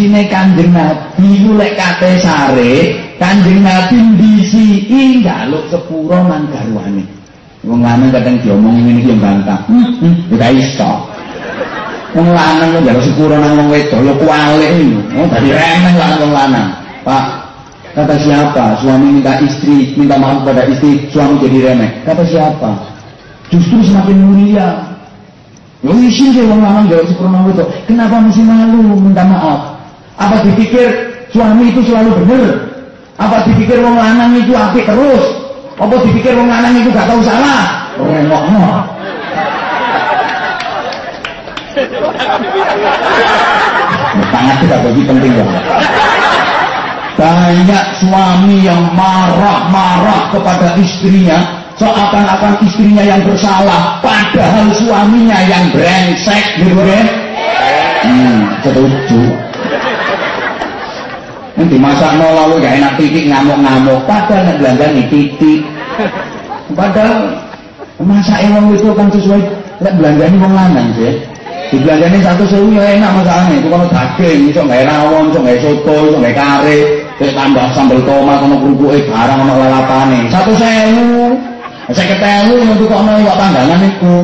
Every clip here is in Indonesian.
kondisine Kanjeng Nabi ku lek kate sare, Kanjeng Nabi ndisi njaluk sepuro nang garwane. Wong lanang kadang diomong ngene iki bantah. Hmm, ora iso. Wong lanang kok njaluk sepuro nang wong wedok lho kualik iki. Oh, dadi remeh lah wong lanang. Pak, kata siapa? Suami minta istri, minta maaf pada istri, suami jadi remeh. Kata siapa? Justru semakin mulia. Lu isin sih wong lanang jawab sepurna itu. Kenapa mesti malu minta maaf? Apa dipikir suami itu selalu benar? Apa dipikir wong lanang itu apik terus? Apa dipikir wong lanang itu gak tahu salah? Rengok-ngok. Sangat tidak bagi penting dong. Banyak suami yang marah-marah kepada istrinya seakan-akan istrinya yang bersalah padahal suaminya yang brengsek gitu kan hmm, mau lalu gak enak titik ngamuk-ngamuk. Padahal nak belanjani titik. Padahal masa emang itu kan sesuai. Nak belanjani mau lanang sih di belanjani satu sewu ya enak masalahnya itu kalau daging itu nggak rawon itu nggak soto itu nggak kare. Terus tambah sambal tomat sama kerupuk eh barang sama lalapane satu sewu. Saya ketemu tuh kok iwak panggangan itu.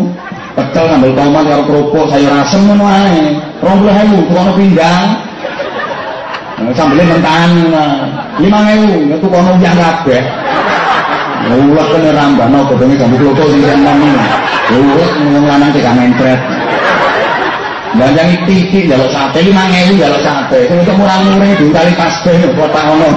Pecel sambil tomat karo kerupuk sayur asem ngono ae. 20.000 tukono pindang. Sambelnya mentahan lima ewu, itu kono yang kabeh. Ulah kene rambano godhonge jambu kloto sing ini. Ulah ngomong lanang cek mencret. Banjang titik jaluk sate lima ewu jaluk sate. Itu murah-murah diuntali pasbe kota ngono.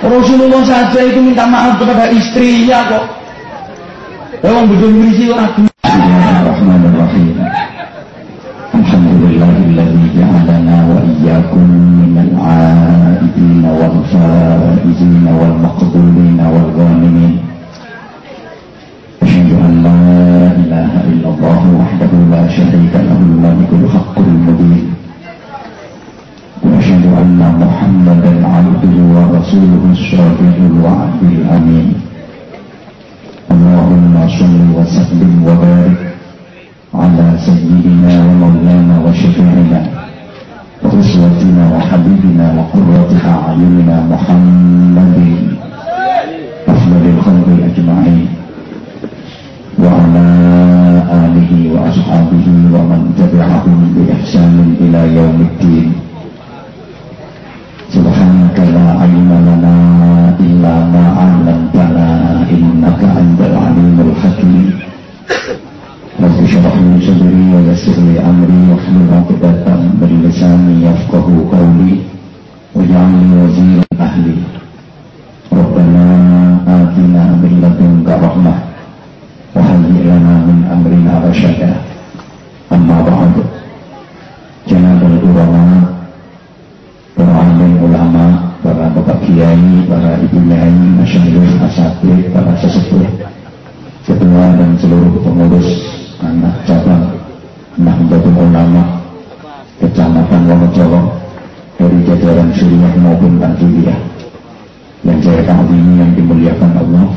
Rasulullah saja itu minta maaf kepada istrinya kok. Emang betul berisi orang الرحيم الحمد لله الذي جعلنا وإياكم من العائدين والفائزين والمقبولين والغانمين أشهد أن لا إله إلا الله وحده لا شريك له الملك الحق المبين وأشهد أن محمدا عبده ورسوله الشافي الوعد الأمين اللهم صل وسلم وبارك على سيدنا ومولانا وشفيعنا وأسوتنا وحبيبنا وقرة أعيننا محمد. أفضل الخلق أجمعين. وعلى آله وأصحابه ومن تبعهم بإحسان إلى يوم الدين. Subhanaka la ilma lana illa ma 'allamtana innaka antal alimul hakim. Rabbi shrah li sadri wa yassir li amri wahlul 'uqdatam min lisani ahli. Rabbana atina min ladunka rahmah wa hayyi lana. Amma ba'd. Janabul ulama para alim ulama, para bapak kiai, para ibu kiai, masyarakat, para sesepuh, ketua dan seluruh pengurus cabang Nahdlatul Ulama Kecamatan Wonosobo dari jajaran Suriah maupun Tanjiliah yang saya kagumi yang dimuliakan Allah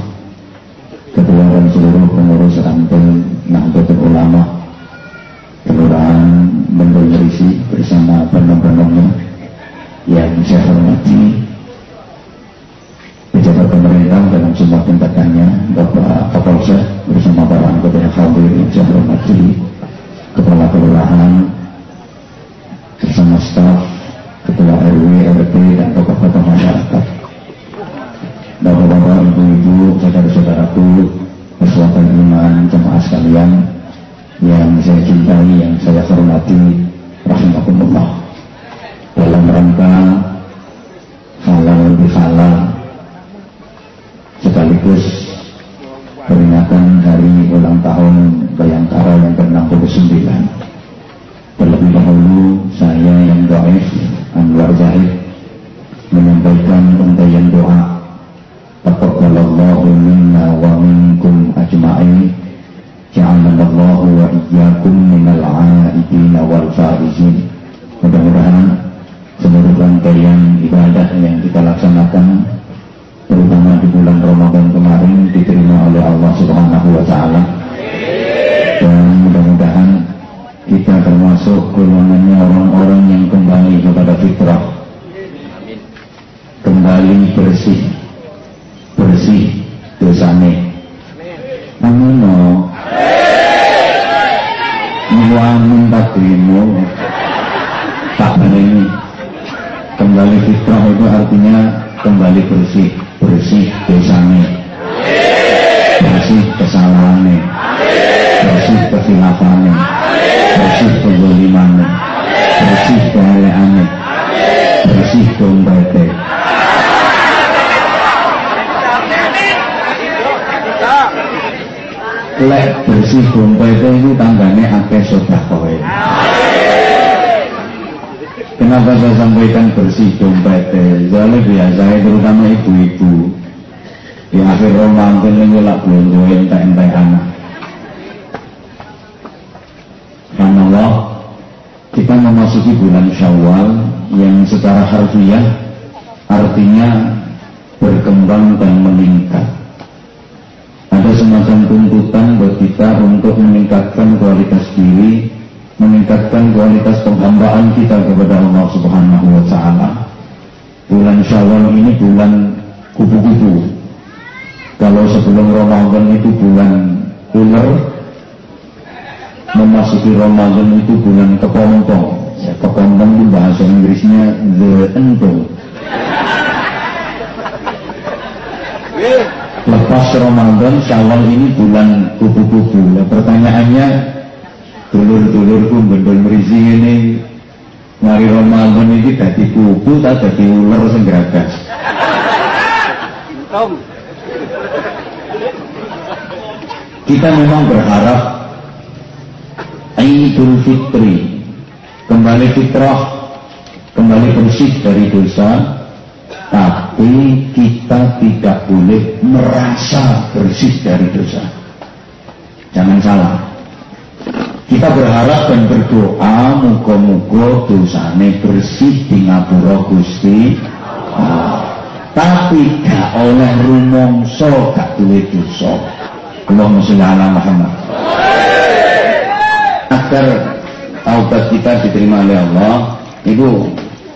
ketua seluruh pengurus ranting Nahdlatul Ulama Kelurahan Merisi bersama penuh-penuhnya yang saya hormati pejabat pemerintah dalam semua tingkatannya Bapak Kapolsek bersama para anggota yang hadir yang saya hormati Kepala Kelurahan bersama staf Ketua RW, RT dan tokoh-tokoh masyarakat. Bapak-bapak, ibu-ibu, saudara-saudaraku Persuatan iman, jemaah sekalian Yang saya cintai, yang saya hormati Rahimahumullah dalam rangka halal halal sekaligus peringatan hari ulang tahun Bayangkara yang ke-69. Terlebih dahulu saya yang doaif Anwar Zahid menyampaikan untayan doa. Taqabbalallahu minna wa minkum ajma'in. Ja'alanallahu wa iyyakum minal 'aidin wal faizin. Mudah-mudahan seluruh rangkaian ibadah yang kita laksanakan terutama di bulan Ramadan kemarin diterima oleh Allah Subhanahu wa taala. termasuk golongannya orang-orang yang kembali kepada fitrah. Kembali bersih bersih dosane. Amin amin takdimu tak ini kembali fitrah itu artinya kembali bersih bersih dosane. Bersih kesalahannya. Bersih kesilafannya bersih kezalimannya. Bersih keeleannya bersih dompetnya. Lek bersih dompetnya itu tanggane akeh sodakoe Kenapa saya sampaikan bersih dompetnya? Soalnya biasa terutama ibu-ibu di akhir Ramadan ini lah belum entek-entek anak Allah kita memasuki bulan Syawal yang secara harfiah artinya berkembang dan meningkat. Ada semacam tuntutan buat kita untuk meningkatkan kualitas diri, meningkatkan kualitas penghambaan kita kepada Allah Subhanahu wa taala. Bulan Syawal ini bulan kupu-kupu. Kalau sebelum Ramadan itu bulan ular, memasuki Ramadan itu bulan kepompong. Ya, kepompong itu bahasa Inggrisnya the entong. Lepas Ramadan, Syawal ini bulan kupu-kupu. Nah, pertanyaannya, dulur-dulurku bendul merisi ini, mari Ramadan ini jadi kupu tak jadi ular senggeragas. Kita memang berharap Idul Fitri kembali fitrah kembali bersih dari dosa tapi kita tidak boleh merasa bersih dari dosa. Jangan salah kita berharap dan berdoa muka-muka dosane bersih di ngapura Gusti tapi gak oleh rumongso gak duwe dosa. Allahumma sholli ala Muhammad. Agar taubat kita diterima oleh Allah itu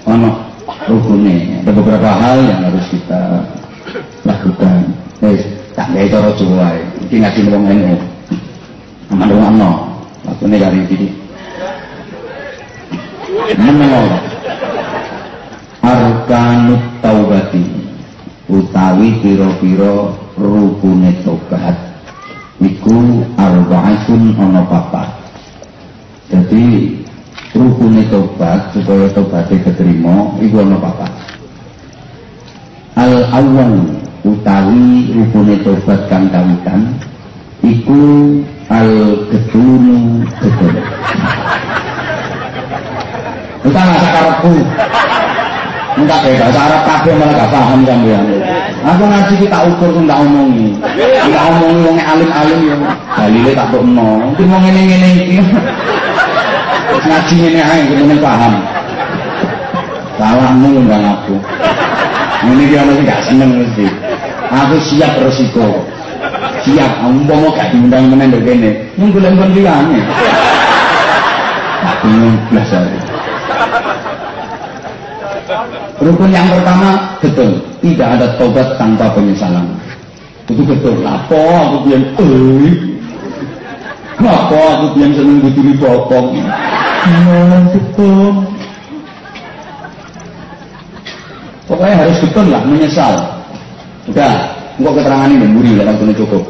ono rukunnya ada beberapa hal yang harus kita lakukan. Wis tak gawe cara Jawa ngaji wong NU aman dong ini menolak arkanut taubati. Utawi piro-piro rukune tobat iku arba'atun ono papat. Jadi rukunnya tobat supaya tobatnya keterima itu ana apa al awal utawi rukunnya tobat kang kawitan iku al gedunu gedun Kita nggak sakarepku Enggak kayak bahasa Arab kabeh malah gak paham sampean. Aku ngaji ki tak ukur ku tak omongi. Tak omongi wong alim-alim yo. Dalile tak tokno. Ki wong ngene-ngene iki ngaji ini aja kemudian paham salahmu undang aku ini dia masih gak seneng mesti aku siap resiko siap mau gak diundang begini yang gue lempar bilangnya tak bingung belas Rukun yang pertama betul, tidak ada tobat tanpa penyesalan. Itu betul. Apa aku bilang, eh, apa aku bilang seneng diri bokong. Jangan betul. Pokoknya harus betul lah, menyesal. Udah, engkau keterangan ini memburi lah waktu cukup.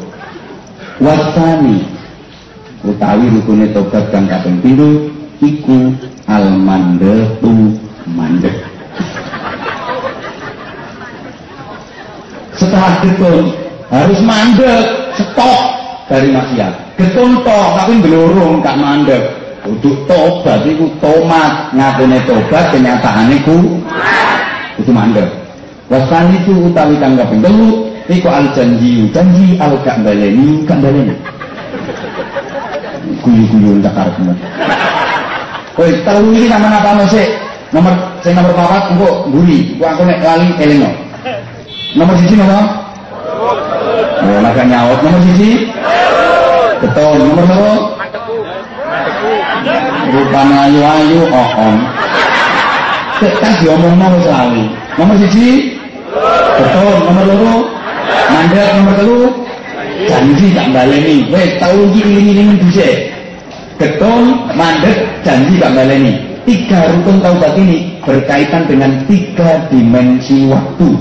Wasani utawi rukune tobat kang kaping pindho iku al tu mandek. Setelah getun harus mandek, stop dari maksiat. Getun toh tapi belurung gak mandek. Untuk tobat itu tomat, ngakune tobat kenyataane ku itu mandek. Wasani itu utawi kang kaping telu iku al janji, janji al gak baleni, gak baleni. Guyu-guyu tak karepmu. Kowe telu iki nama apa sih? Nomor saya nomor papat engko mburi, engko aku nek lali elingo. Nomor siji nomor Oh, agak nyaut. Nomor siji? Betul. Nomor nomor Rupane ayu-ayu on. Cek tas diomongno wis lali. Nomor siji betul, nomor loro mandek, nomor telu janji tak baleni. Wes tau iki iling-iling dhisik. Betul, mandek, janji tak baleni. Tiga rukun taubat ini berkaitan dengan tiga dimensi waktu.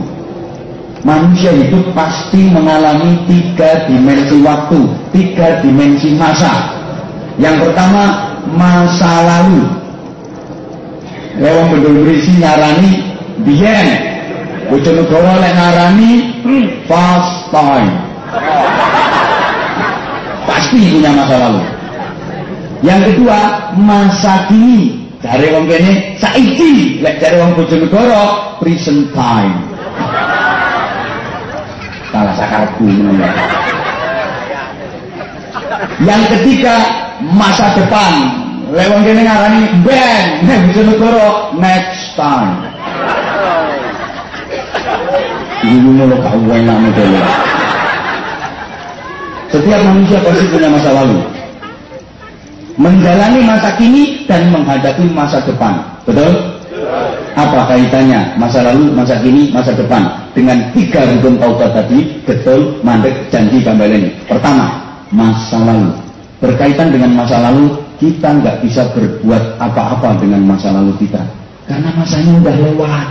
Manusia hidup pasti mengalami tiga dimensi waktu, tiga dimensi masa. Yang pertama masa lalu. Lewat berisi nyarani biyen. Bojonegoro lek ngarani fast time. Pasti punya masa lalu. Yang kedua, masa kini. Dari wong kene saiki, lek dari wong Bojonegoro present time. Salah sakarku Yang ketiga, masa depan. Lewat kene ngarani ben, nek bisa negara next time. Ini lo gak enak modelnya. Setiap manusia pasti punya masa lalu. Menjalani masa kini dan menghadapi masa depan. Betul? Apa kaitannya masa lalu, masa kini, masa depan dengan tiga rukun taubat tadi? Betul, mandek, janji, kembali. Pertama, masa lalu berkaitan dengan masa lalu kita nggak bisa berbuat apa-apa dengan masa lalu kita karena masanya udah lewat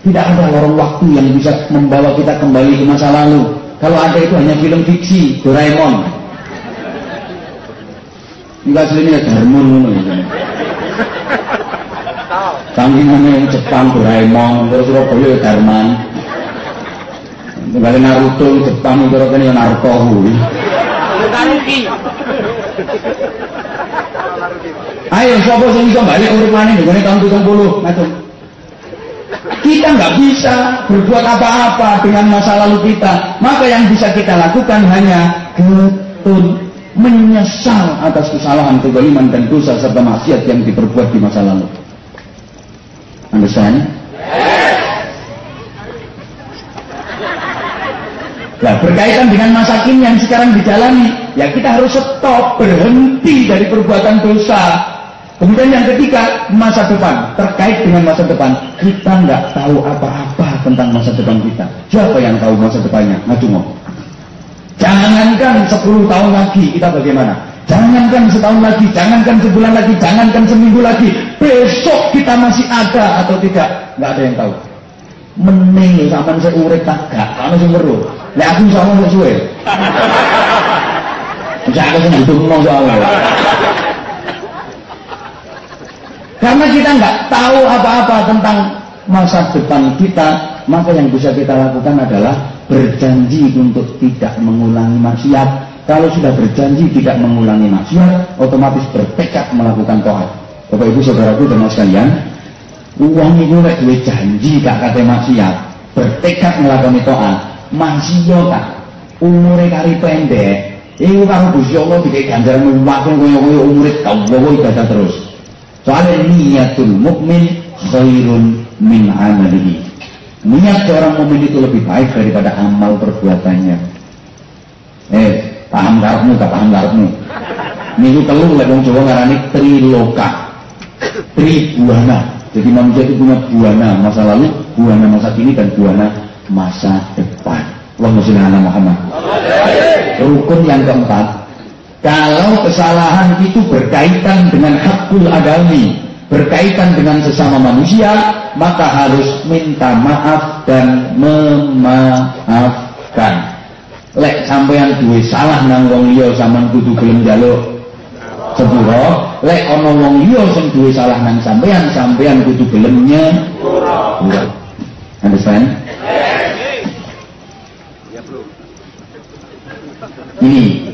tidak ada lorong waktu yang bisa membawa kita kembali ke masa lalu. Kalau ada itu hanya film fiksi Doraemon. Enggak aslinya Darmon yang Jepang Doraemon terus Surabaya ya Darman. Kembali Naruto Jepang itu kan ya Naruto. Naruki. Ayo sapa sing iso balik urip maneh nggone tahun 70 ngatur. Kita nggak bisa berbuat apa-apa dengan masa lalu kita. Maka yang bisa kita lakukan hanya getun menyesal atas kesalahan, kezaliman dan dosa serta maksiat yang diperbuat di masa lalu. Understand? Nah berkaitan dengan masa kini yang sekarang dijalani, ya kita harus stop, berhenti dari perbuatan dosa. Kemudian yang ketiga, masa depan. Terkait dengan masa depan, kita nggak tahu apa-apa tentang masa depan kita. Siapa yang tahu masa depannya? Ngacungo. Jangankan 10 tahun lagi kita bagaimana? Jangankan setahun lagi, jangankan sebulan lagi, jangankan seminggu lagi. Besok kita masih ada atau tidak? Nggak ada yang tahu. Mending sama saya urip tak gak, kalau sing weruh. Lek aku sama suwe. Bisa aku sing butuh soalnya. Karena kita nggak tahu apa-apa tentang masa depan kita, maka yang bisa kita lakukan adalah berjanji untuk tidak mengulangi maksiat. Kalau sudah berjanji tidak mengulangi maksiat, otomatis bertekad melakukan toat. Bapak Ibu Saudaraku dan sekalian, uang itu lek duwe janji gak kate maksiat, bertekad melakukan toat, manusia tak umure kari pendek. Iku karo Gusti Allah dikek ganjaran wakil kaya-kaya umure ibadah terus soalnya niatul mukmin khairun min amalihi. Niat seorang mukmin itu lebih baik daripada amal perbuatannya. Eh paham karepmu gak paham karepmu niku telu lek wong Jawa ngarani triloka. Tribuana jadi manusia itu punya buana masa lalu buana masa kini dan buana masa depan. Allahumma sholli ala Muhammad. Rukun yang keempat, kalau kesalahan itu berkaitan dengan hakul adami, berkaitan dengan sesama manusia, maka harus minta maaf dan memaafkan. Lek sampean duwe salah nang wong liya sampean kudu gelem njaluk sepuro, lek ana wong liya sing duwe salah nang sampean, sampean kudu gelem nyepuro. Understand? Ini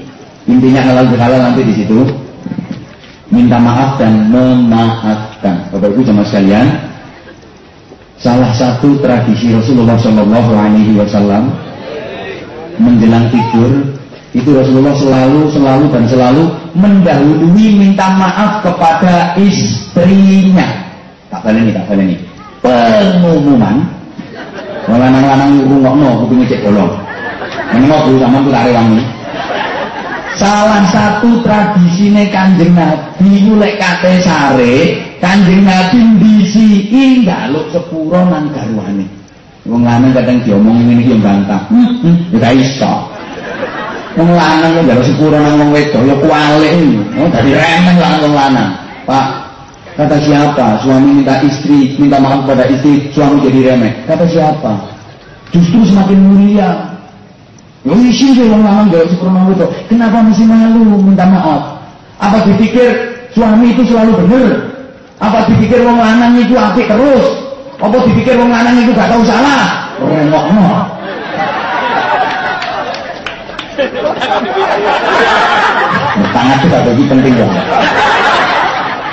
intinya halal bihalal nanti di situ. Minta maaf dan memaafkan. Bapak Ibu sama sekalian, salah satu tradisi Rasulullah Shallallahu Alaihi Wasallam menjelang tidur itu Rasulullah selalu selalu dan selalu mendahului minta maaf kepada istrinya. Tak boleh nih, tak boleh nih. Pengumuman Lanang-lanang bolong. Menengok dulu sama ku tak rewangi. Salah satu tradisine Kanjeng Nabi mulai kate sare Kanjeng Nabi ndisi ndaluk sepuro nang garwane. Wong lanang kadang diomong ngene iki yo bantah hmm ya iso. Wong lanang kok njaluk sepuro nang wong wedok ya kualik oh dadi remeh lah wong lanang. Pak kata siapa? Suami minta istri minta maaf pada istri suami jadi remeh. Kata siapa? Justru semakin mulia Lu isi sih yang lama gak sempurna itu. Kenapa mesti malu minta maaf? Apa dipikir suami itu selalu benar? Apa dipikir wong lanang itu apik terus? Apa dipikir wong lanang itu gak tahu salah? Remok no. Tangan juga bagi penting ya.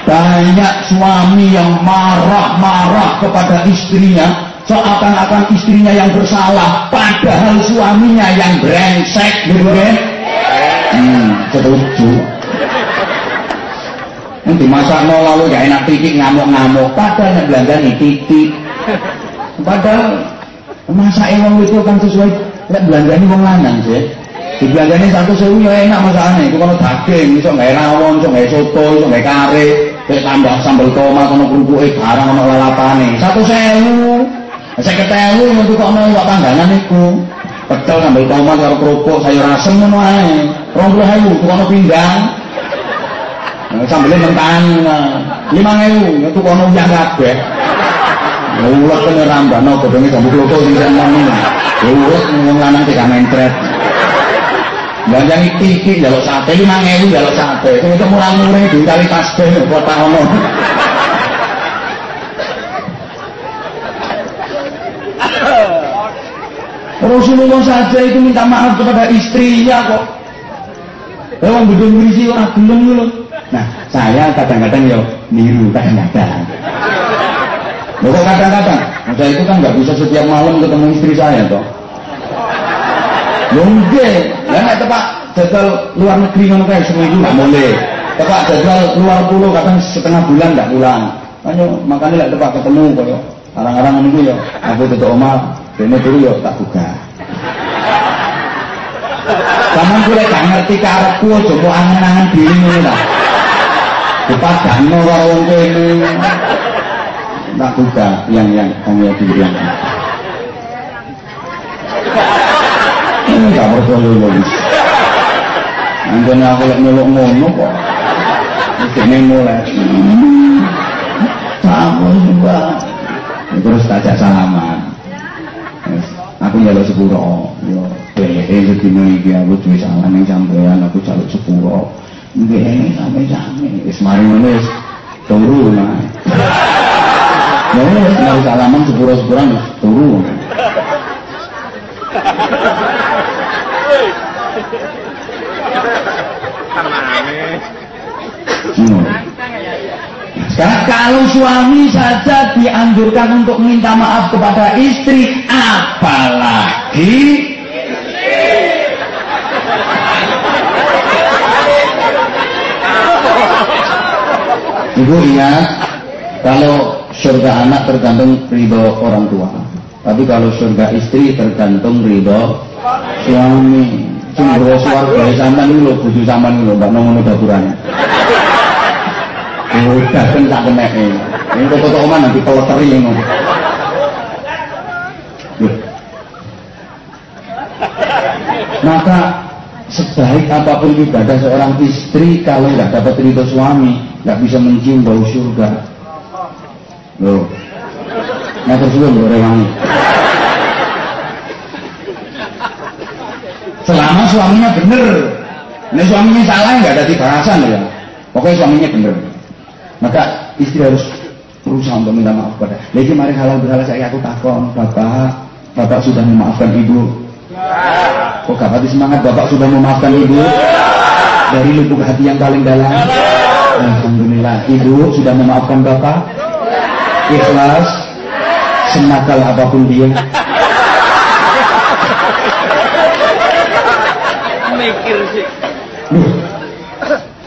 Banyak suami yang marah-marah kepada istrinya seakan-akan istrinya yang bersalah padahal suaminya yang brengsek gitu kan? Hmm, setuju. Nanti masa mau lalu gak enak titik ngamuk-ngamuk. Padahal yang belanja nih titik. Padahal masa emang itu kan sesuai lek belanja ini mau lanang sih di belanja ini satu sewu ya enak masalahnya itu kalau daging bisa nggak rawon bisa nggak soto bisa nggak kare. Kayak tambah sambal tomat kalau kerupuk eh barang kalau lalapane satu sewu saya ketemu yang tukok mau wak panggangan itu. Pecel sambal tomat karo kerupuk sayur asem ngono ae. 20000 tukokno pinggang. Nah, sambelnya mentang. 5000 ya tukokno uyah kabeh. Ya ulah kene rambano godhonge jambu klopo sing seneng. Ya ulah ngomong lanang tidak mentret. Banjang iki njaluk sate 5000 njaluk sate. Itu murah-murah duit kali tasbih kok tak. Rasulullah saja itu minta maaf kepada istrinya kok. Emang bedul berisi orang gelem loh. Nah, saya kadang-kadang ya niru kadang-kadang. Loh kadang-kadang? Saya itu kan nggak bisa setiap malam ketemu istri saya toh. Mungkin, ya nggak tepat jadwal luar negeri ngono kayak seminggu nggak boleh. Tepat jadwal luar pulau kadang setengah bulan nggak pulang. Ayo makanya nggak tepat ketemu kok. Orang-orang ini ya, aku tutup omah, Dene dulu yo tak buka. Sampeyan kuwi gak ngerti karepku aja kok angen-angen diri ngono ta. Dipadangno karo wong kene. Tak buka yang yang kanggo diri yang. Ini gak percaya lho. Anjene aku lek nyeluk ngono kok. Dene mulai. Sama juga. Terus tajak salaman aku nyaluk sepuro. Yo eh sedina iki aku duwe salah ning sampean aku jaluk sepuro. Nggih same-same wis mari ngono wis turu nah. Ya wis salaman sepuro-sepuran turu. Hmm. Kalau suami saja dianjurkan untuk minta maaf kepada istri, apalagi Ibu ingat, kalau surga anak tergantung ridho orang tua. Tapi kalau surga istri tergantung ridho suami. Cuma suarga sampean dulu, buju sampean dulu, mbak nongol dapurannya. Udah kan tak ini. Ini kok omah nanti ini. Maka sebaik apa pun ibadah seorang istri kalau nggak dapat ridho suami nggak bisa mencium bau surga. Loh, nggak tersusun loh rewangi. Selama suaminya bener, ini suaminya salah nggak ada bahasan ya. Pokoknya suaminya bener. Maka istri harus berusaha untuk minta maaf pada. Lagi mari halal berhalal saya aku takon, bapak, bapak sudah memaafkan ibu. Kok gak pati semangat bapak sudah memaafkan ibu? Dari lubuk hati yang paling dalam. Alhamdulillah, ibu sudah memaafkan bapak. Ikhlas, senakal apa pun dia. Mikir sih.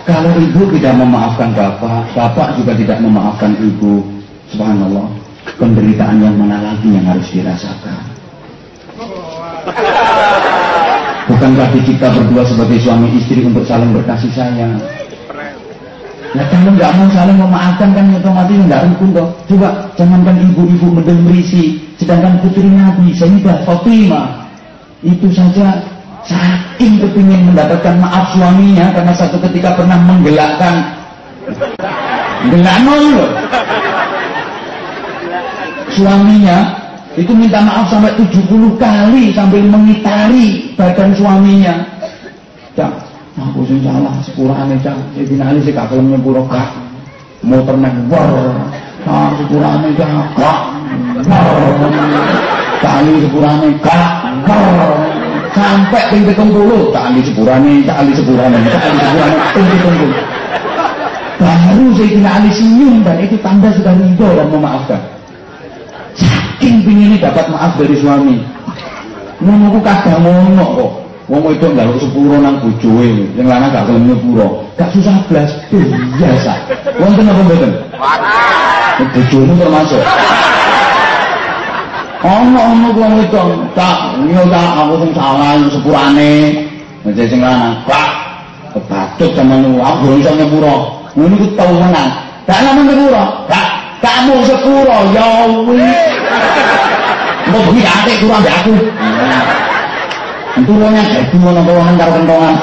Kalau ibu tidak memaafkan bapak, bapak juga tidak memaafkan ibu. Subhanallah. Penderitaan yang mana lagi yang harus dirasakan? Bukankah kita berdua sebagai suami istri untuk saling berkasih sayang? Nah kalau nggak mau saling memaafkan kan otomatis nggak rukun dong. Coba jangankan ibu-ibu mendem berisi, sedangkan putri Nabi Sayyidah Fatimah itu saja saking kepingin mendapatkan maaf suaminya karena satu ketika pernah menggelakkan gelak loh suaminya itu minta maaf sampai 70 kali sambil mengitari badan suaminya. Ya, aku sing salah sepurane. Iki Ali sik gak gelem nyepuro kak. Motor nek war. Ah sepurane cah. Kak. Kali sepurane kak. Sampai ping 70 kali sepurane, kali sepurane, kali sepurane ping 70. Baru Sayyidina Ali senyum dan itu tanda sudah ridho dan memaafkan. Saking ini dapat maaf dari suami. Ngono ku kadang ngono kok. Wong itu njaluk sepuro nang bojoe, yang lanang gak gelem nyepuro. Gak susah blas, biasa. Wonten apa mboten? Bojone termasuk. Ono ono wong itu, tak yo tak aku sing salah sepurane. Nek sing lanang, Pak, kebatut sampeyan aku ora iso nyepuro. Ngono ku tau menang. Gak lama nyepuro, Pak. Kamu sepuro ya wis. Mau bumi ate kurang mbek aku. Turunnya jadi ngono kok karo kentongan.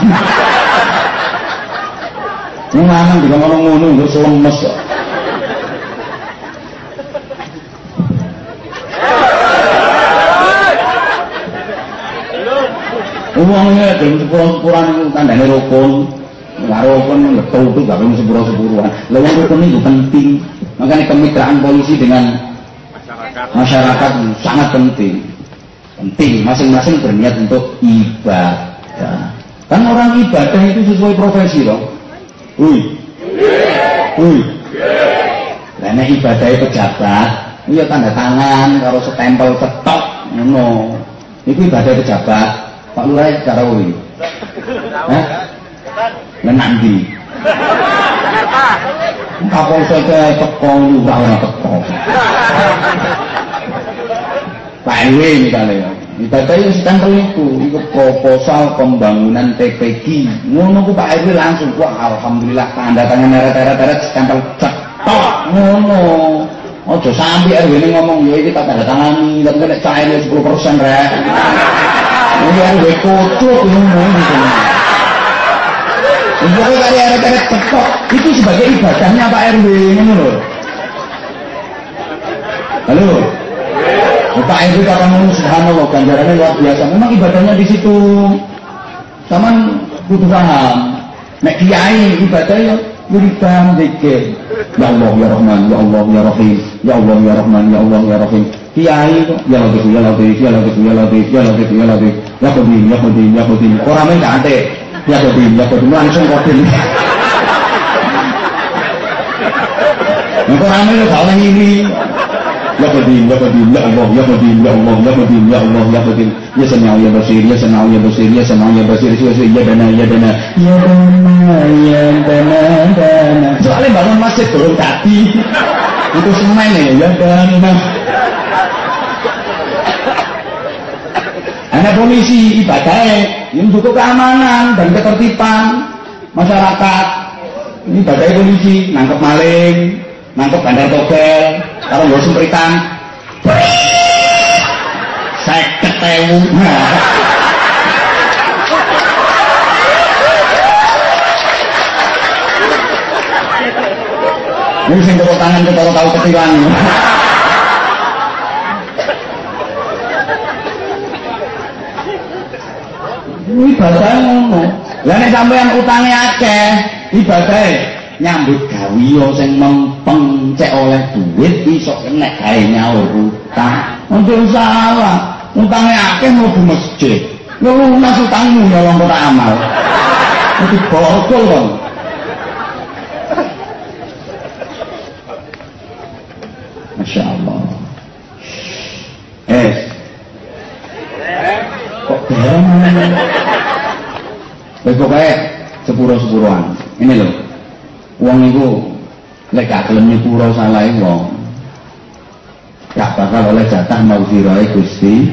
Ini lanang juga ngono-ngono untuk selemes kok. Uangnya dalam sepuluh-sepuluhan itu tandanya rukun. Nggak rukun, betul itu gak perlu sepuluh-sepuluhan. Lalu rukun itu penting. Makanya kemitraan polisi dengan masyarakat sangat penting. Penting, masing-masing berniat untuk ibadah. Kan orang ibadah itu sesuai profesi dong. Wih. Wih. Karena ibadah itu pejabat, iya tanda tangan, kalau setempel ketok, no. Itu ibadah pejabat. Pak Lurah cara wih. Hah? nanti. Kapolsek teko lurah ora teko. Pak RW misalnya Ibadah yang sedang itu, itu proposal pembangunan TPG. Ngono ku Pak RW langsung, wah alhamdulillah tanda tangan teret-teret stempel cetok ngono. Ojo sampai RW ini ngomong, ya ini tak tanda tangani, tapi kena cair 10 persen rek. Ini RW kucuk ngono. Pokoknya kali eret-eret cetok, itu sebagai ibadahnya Pak RW, ngono loh. Halo? Pak RW kata ngomong subhanallah, ganjarannya luar biasa. Memang ibadahnya di situ. Taman butuh paham. Nek kiai ibadahnya wiridan zikir. Ya Allah ya Rahman, ya Allah ya Rahim, ya Allah ya Rahman, ya Allah ya Rahim. Kiai ya Latif, ya Latif, ya Latif, ya Latif, ya Latif, ya Latif, ya Qadim, ya Qadim, ya Qadim. Orang main ante. Ya Qadim, ya Qadim langsung Qadim. Engkau ramai lo kalau ini Ya Qadim, Ya Qadim, Ya Allah, Ya Qadim, Ya Allah, Ya Qadim, Ya Allah, Ya Qadim Ya Sami'u, Ya Basir, Ya Sami'u, Ya Basir, Ya Sami'u, Ya Basir, Ya Basir, Ya Dana, Ya Dana. Ya Dana, Ya Dana, Dana. Soalnya bangun masjid turun kaki Itu semen ya, Ya Dana Anak polisi ibadahnya yang untuk keamanan dan ketertiban masyarakat. Ini ibadah polisi, nangkep maling, nangkep bandar togel, kalau nggak sempritan, saya ketemu. Ini sing tepuk tangan kita tahu ketilang. Ibadah ngono. Lah nek sampean utange akeh, ibadah nyambut gawe sing mempeng cek oleh duit iso nek gawe nyaur utang. Ojo salah. Utange akeh mlebu masjid. Lu lunas utangmu nyolong kota amal. Itu bokol dong. Wis pokoke sepuro-sepuroan. Ini loh. Wong iku lek gak gelem nyepuro salah wong. Gak bakal oleh jatah mau dirae Gusti.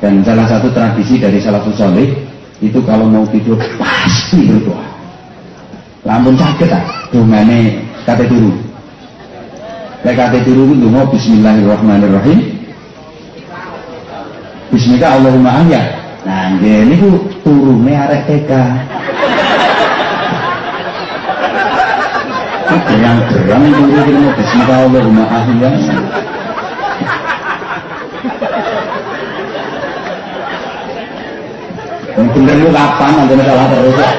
Dan salah satu tradisi dari salafus soleh itu kalau mau tidur pasti berdoa. Lampun sakit ah, dungane kate turu. Lek kate turu itu mau bismillahirrahmanirrahim. Bismillah Allahumma ahya. Nah, ini ku turune arek TK. Gerang-gerang turu iki mau bismillah Allahumma ahya. Bener lu kapan nanti masalah terus ya.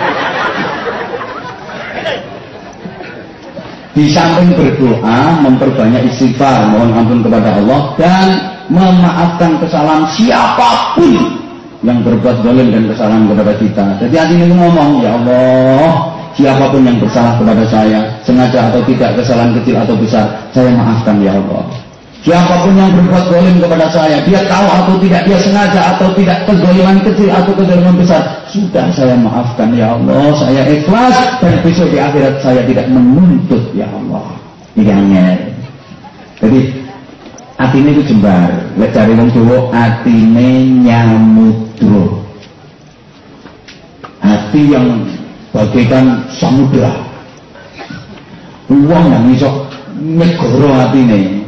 Di samping berdoa, memperbanyak istighfar, mohon ampun kepada Allah dan memaafkan kesalahan siapa pun yang berbuat dolim dan kesalahan kepada kita. Jadi hati ini ngomong, ya Allah, siapa pun yang bersalah kepada saya, sengaja atau tidak, kesalahan kecil atau besar, saya maafkan ya Allah. Siapa pun yang berbuat zalim kepada saya, dia tahu atau tidak, dia sengaja atau tidak, kezaliman kecil atau kezaliman besar, sudah saya maafkan ya Allah, saya ikhlas dan besok di akhirat saya tidak menuntut ya Allah. Ini hanya. Jadi ini itu jembar. Lek cari wong hati ini nyamudro. Hati yang bagaikan samudra. Uang yang iso nyegoro ini.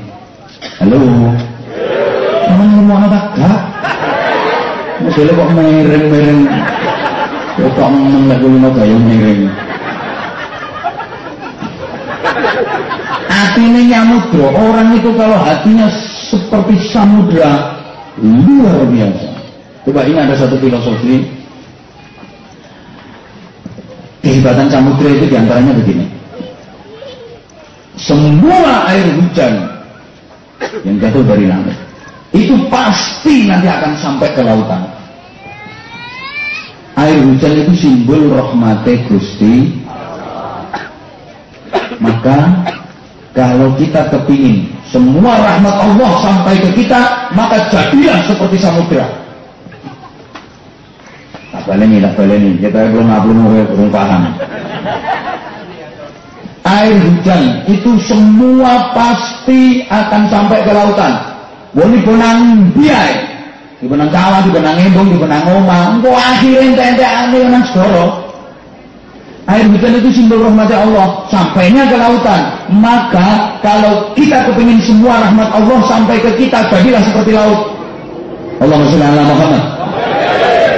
Halo. Kamu ngomong apa gak? Modelnya kok miring-miring. Kok menlek kulino gaya miring. Hatinya nyamudra. Orang itu kalau hatinya seperti samudra luar biasa. Coba ini ada satu filosofi kehebatan samudra itu di antaranya begini. Semua air hujan yang jatuh dari langit. Itu pasti nanti akan sampai ke lautan. Air hujan itu simbol rahmati Gusti. Maka kalau kita kepingin semua rahmat Allah sampai ke kita, maka jadilah seperti samudra. Baleni, tak baleni. Kita belum belum belum paham air hujan itu semua pasti akan sampai ke lautan. Boleh benang biaya, di benang kawah, di benang embung, di benang oma. Engkau akhirnya ente-ente benang segoro. Air hujan itu simbol rahmat Allah. Sampainya ke lautan. Maka kalau kita kepingin semua rahmat Allah sampai ke kita, jadilah seperti laut. Allah ala Muhammad.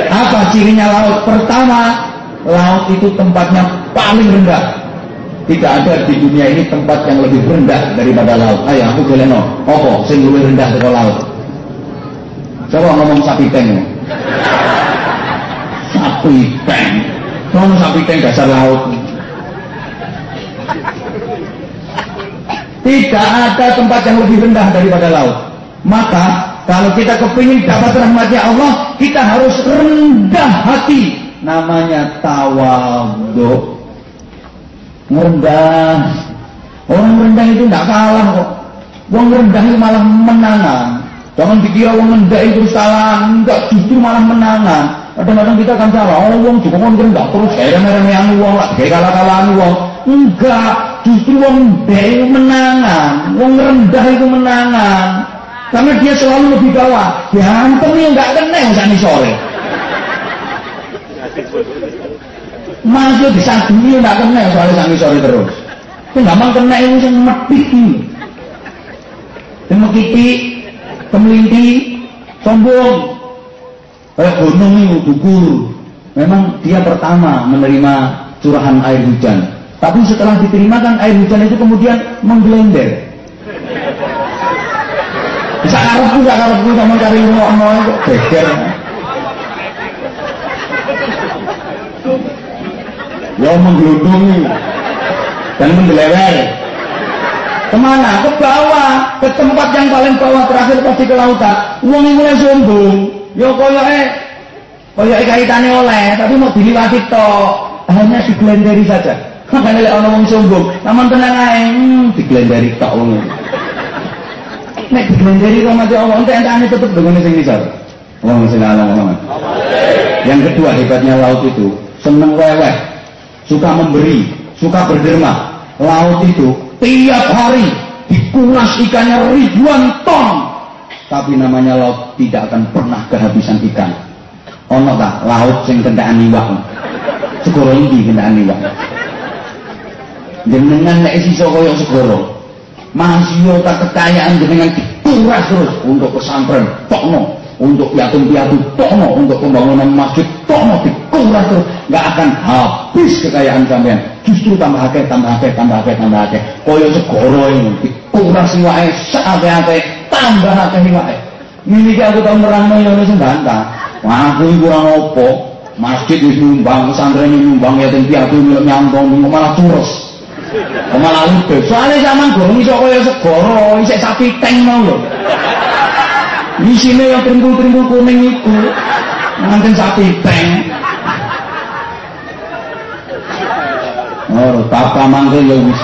Apa cirinya laut? Pertama, laut itu tempatnya paling rendah tidak ada di dunia ini tempat yang lebih rendah daripada laut. Ayo aku geleno. Apa sing rendah dari laut? Coba ngomong sapi teng. Sapi teng. Ngomong sapi teng dasar laut. Tidak ada tempat yang lebih rendah daripada laut. Maka kalau kita kepingin dapat rahmatnya Allah, kita harus rendah hati. Namanya tawaduk merendah. Orang rendah itu tidak kalah kok. Wong rendah itu malah menangan. Jangan dikira wong rendah itu salah, enggak justru malah menangan. Kadang-kadang kita kan salah, oh wong juga wong rendah terus remeh-remehan wong kayak kalah-kalahan wong. Enggak, justru wong rendah itu menangan. Wong rendah itu menangan. Karena dia selalu lebih bawah. Diantem yang enggak kena yang sore. Masuk di dunia nggak kena soalnya sangi sore terus. Itu gampang kena itu yang mepit Yang mekipi, kemelinti, sombong. Kayak gunung itu gugur. Memang dia pertama menerima curahan air hujan. Tapi setelah diterima kan air hujan itu kemudian menggelender. Bisa karepku, bisa karepku sama cari mau kok beger. ya menggelundungi dan mendelewer ke mana? ke bawah. Ke tempat yang paling bawah terakhir pasti ke lautan uang mulai sombong. Ya koyoke koyoke kaitannya oleh tapi mau diliwati toh hanya digelenderi saja. Makanya lek orang sombong. Namun tenang aja hmm, digelenderi tok wong nek digelenderi kok mati Allah ente ente tetep dengan sing nisar Allahumma sholli ala Muhammad yang kedua hebatnya laut itu seneng weweh suka memberi, suka berderma. Laut itu tiap hari dikulas ikannya ribuan ton. tapi namanya laut tidak akan pernah kehabisan ikan. Ono tak laut sing kendaraan iwak. Segoro ini kendaraan iwak. Jenengan nek sisa koyo segoro. Masih tak kekayaan jenengan dikuras terus. Untuk pesantren tokno. Untuk yatim piatu tokno. Untuk pembangunan masjid tokno. Dikuras terus. Nggak akan habis kekayaan sampean. Justru tambah akeh tambah akeh tambah akeh tambah akeh. Koyo segoro ini. Dikuras wae sakake tambah akeh wae. Ini aku tau nerangno yo wis aku ora opo. Masjid wis nyumbang pesantren nyumbang yatim piatu nyambung malah terus malah udah soalnya zaman gorong iso kaya segoro isek sapi teng mau lho Isine yang trimbul-trimbul kuning itu nganten sapi teng. Oh, papa mangke ya wis.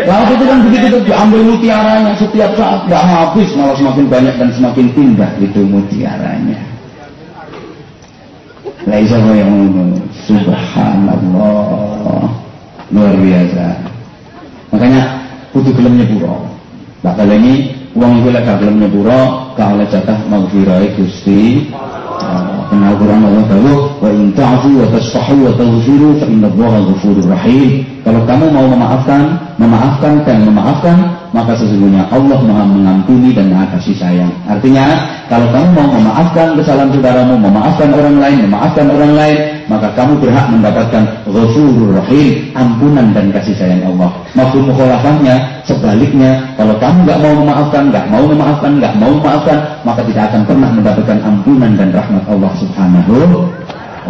Lalu itu kan begitu tuh diambil mutiaranya setiap saat nggak habis malah semakin banyak dan semakin pindah itu mutiaranya. Laisa yang subhanallah. Luar biasa. Makanya kudu gelem nyepuro tak kali ini uang itu lek gelem nyepuro kalau jatah maghfirah Gusti. Kenal Quran Allah tahu tasfahu wa taghfiru fa inna Allaha ghafurur rahim. Kalau kamu mau memaafkan, memaafkan dan memaafkan, maka sesungguhnya Allah Maha mengampuni dan Maha kasih sayang. Artinya, kalau kamu mau memaafkan kesalahan saudaramu, memaafkan orang lain, memaafkan orang lain, maka kamu berhak mendapatkan ghafurur rahim, ampunan dan kasih sayang Allah. Mafhum mukhalafahnya sebaliknya, kalau kamu nggak mau memaafkan, nggak mau memaafkan, nggak mau memaafkan, maka tidak akan pernah mendapatkan ampunan dan rahmat Allah Subhanahu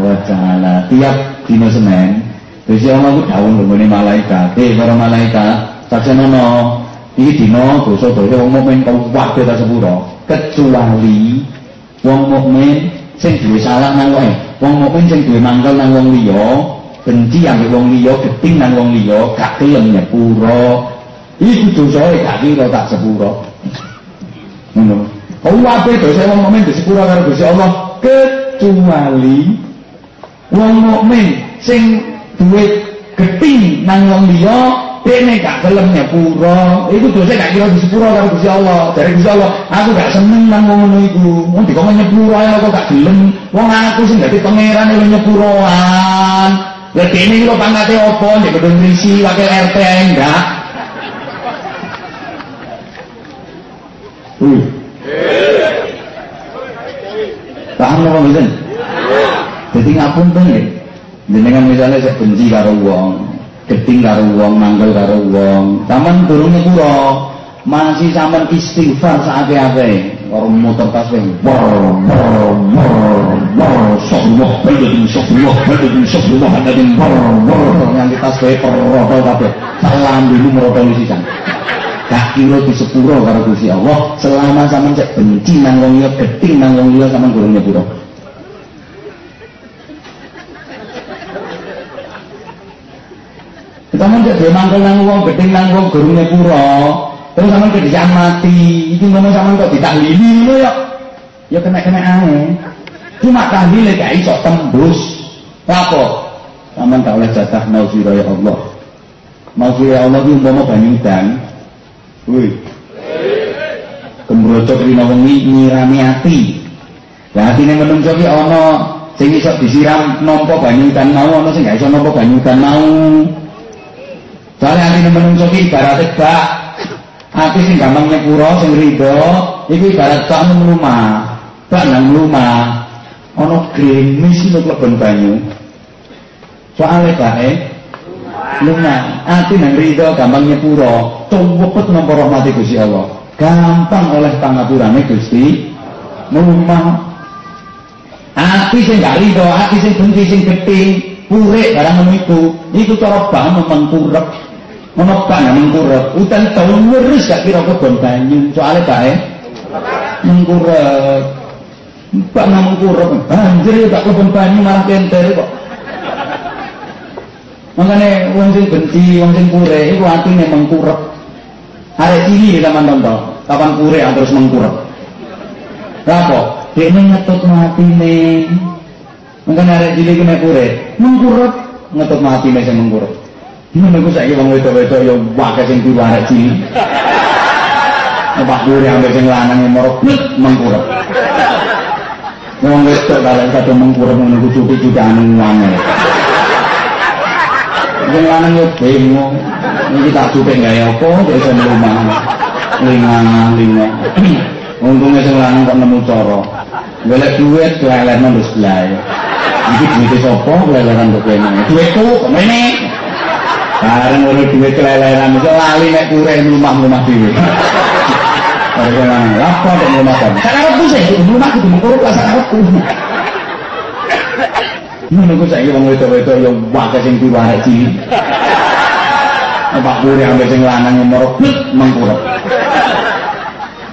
wa taala. Tiap dino Senin, Gusti Allah ku malaikat, "Eh para malaikat, sajenana iki dina dosa-dosa wong mukmin kabeh ta sepuro, kecuali wong mukmin sing duwe salah nang wae wong mukmin sing duwe mangkel nang wong liya benci ambek wong liya geting nang wong liya gak gelem nyepuro iku dosae gak kira tak sepuro. Ngono. Kabeh dosa wong mukmin disepuro karo Gusti Allah. Kecuali wong mukmin sing duwe geting nang wong liya dene gak gelem nyepuro iku dosa gak kira disepuro karo Gusti Allah. Dari Gusti Allah aku gak seneng nang ngono iku. Wong dikon nyepuro ae kok gak gelem. Wong aku sing dadi pangeran lho nyepuroan lha dene iki lho pangkate opo nek kudu ngisi wakil RT enggak? Uh. Paham apa mboten? Jadi ngapunten ya. Jenengan misalnya saya benci karo wong, geding karo wong mangkel karo wong. Sampean durung nyepuro masih sampean istighfar saake-ake karo motor tasbih bor bor bor bor sallallahu alaihi wasallam alaihi wasallam bor bor yang kita tasbih roto kabeh. Salam dulu merotol sisan gak kira di sepuro karo Gusti Allah selama sampean cek benci nang wong liya geding nang wong liya sampean Sampeyan cek dhewe mangkel nang wong gedeng nang wong gurune pura. Terus sampeyan kedisian mati. Iki ngono sampeyan kok ditahlili ngono ya. Ya kena-kena ae. Cuma tahlile gak iso tembus. Apa? Sampeyan gak oleh jatah maghfirah ya Allah. Maghfirah ya Allah iki umpama banyu udan. Wih. Kembrocok rina wengi nyirami ati. Lah atine menungso ki ana sing iso disiram nampa banyu udan mau ana sing iso udan mau. Soalnya hati menungso ki ibarat bak. Hati sing gampang nyepuro, sing rido, itu ibarat bak rumah. Bak nang rumah. Ono grimis itu klebon banyu. Soalnya bak eh. Lumah. Hati nang rido, gampang nyepuro. Tumpukut nampa rahmati Gusti Allah. Gampang oleh pangapurane Gusti. Rumah. Hati sing gak rido, hati sing benci, sing gede, purek barang ngono iku. Iku cara bangun menopang yang mengkurep utan tahun lurus gak kira kebon banyu. Soalnya bae mengkurep Mbak nggak mengkurep banjir ya gak kebon banyu malah kenter kok makanya wong sing benci wong sing kure itu artinya mengkurep. Hari ini zaman tonton kapan kure terus mengkurep. Rapo, dia ini ngetut mati nih. Mungkin hari cilik kena kure, mengkurep, ngetut mati nih saya mengkurep. Menunggu saya wong wedok-wedok ya wakai sing arek cilik. Pak Duri ambil sing lanang morok blet mengkurep. Wong wedok kalau satu mengkurep menunggu cuti-cuti anu wangi. Sing lanang yo bingung. Iki tak cuti gawe apa terus rumah. Lingang-lingang. Untungnya sing lanang kok nemu cara. Golek duit keleleran wis blae. Iki duwite sapa keleleran kok. Duitku. Bareng ngono duit keleleran iso lali nek kure rumah-rumah dhewe. Bareng lanang, lapo nek rumah kan. Sak arepku sih, rumah kudu mengkono pas sak arepku. Menunggu saya wong wedok-wedok yang wakai sing cilik. Pak Puri ambil sing lanang nomor blet mengkurep.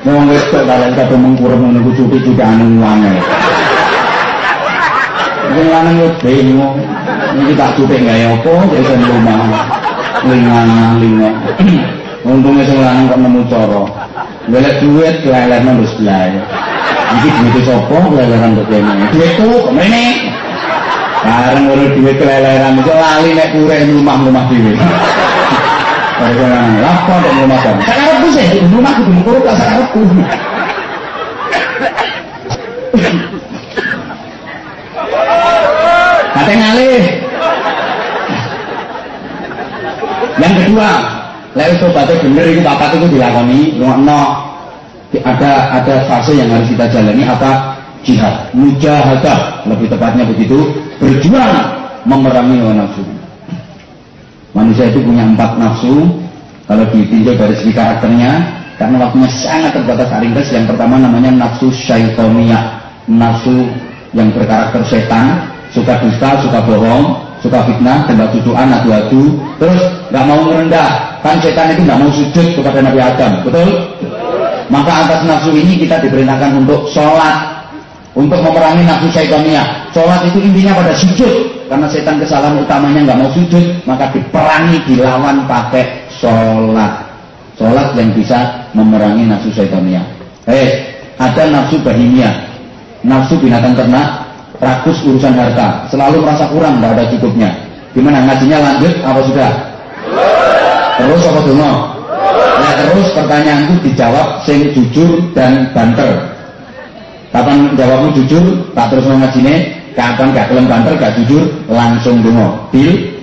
Wong wedok kalian kata mengkurep menunggu cuti-cuti anu wangi. Sing lanang yo bingung. Iki tak cuti gawe apa jadi sing rumah. Lingang-lingang. Untungnya sing lanang kok nemu cara. Golek duit keleleran wis blae. Iki duwite sapa keleleran kok kene. Duitku kok mrene. Bareng ngono duit keleleran iso lali nek kure rumah-rumah dhewe. Bareng lapo nek rumah kan. Sak arepku sih rumah kudu mengkuruk lah arepku. Kate ngalih. Yang kedua, wis tobaté bener iku papat iku dilakoni, ngono. Ada ada fase yang harus kita jalani apa? Jihad, mujahadah, lebih tepatnya begitu, berjuang memerangi hawa nafsu. Manusia itu punya empat nafsu, kalau ditinjau dari segi karakternya, karena waktunya sangat terbatas ringkas, yang pertama namanya nafsu syaitoniyah, nafsu yang berkarakter setan, suka dusta, suka bohong, suka fitnah, tembak tuduhan, adu-adu, terus nggak mau merendah. Kan setan itu nggak mau sujud kepada Nabi Adam, betul? Maka atas nafsu ini kita diperintahkan untuk sholat, untuk memerangi nafsu syaitannya. Sholat itu intinya pada sujud, karena setan kesalahan utamanya nggak mau sujud, maka diperangi, dilawan pakai sholat. Sholat yang bisa memerangi nafsu syaitannya. Eh, ada nafsu bahimia, nafsu binatang ternak, rakus urusan harta, selalu merasa kurang, nggak ada cukupnya. Gimana ngajinya lanjut apa sudah? Terus apa dulu? Nah terus pertanyaanku dijawab sing jujur dan banter. Kapan jawabmu jujur, tak terus ngajine, kapan gak kelem banter, gak jujur, langsung dungo. Deal?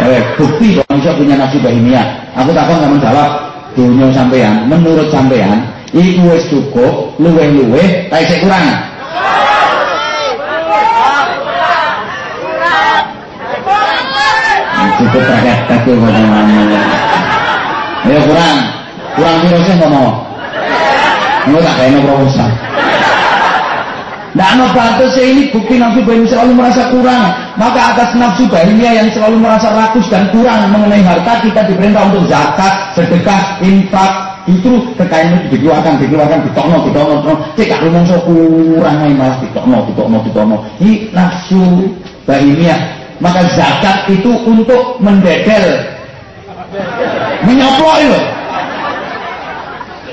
Eh, bukti bahwa manusia punya nafsu bahimia. Aku takon kamu jawab, dunia sampean, menurut sampean, iku wis cukup, luwe-luwe, tak kurang. Cukup rakyat kaki bagaimana? Ayo kurang, kurang piro sih ngomong. Enggak tak kayaknya proposal. Nah, batasnya ini bukti nafsu bahimia selalu merasa kurang. Maka atas nafsu bahimia yang selalu merasa rakus dan kurang mengenai harta, kita diperintah untuk zakat, sedekah, infak, itu dikeluarkan, dikeluarkan, ditokno, ditokno, ditokno. Cek rumong so kurang malah ditokno, ditokno, ditokno. Ini nafsu bahimia. Maka zakat itu untuk mendedel, menyoplok itu.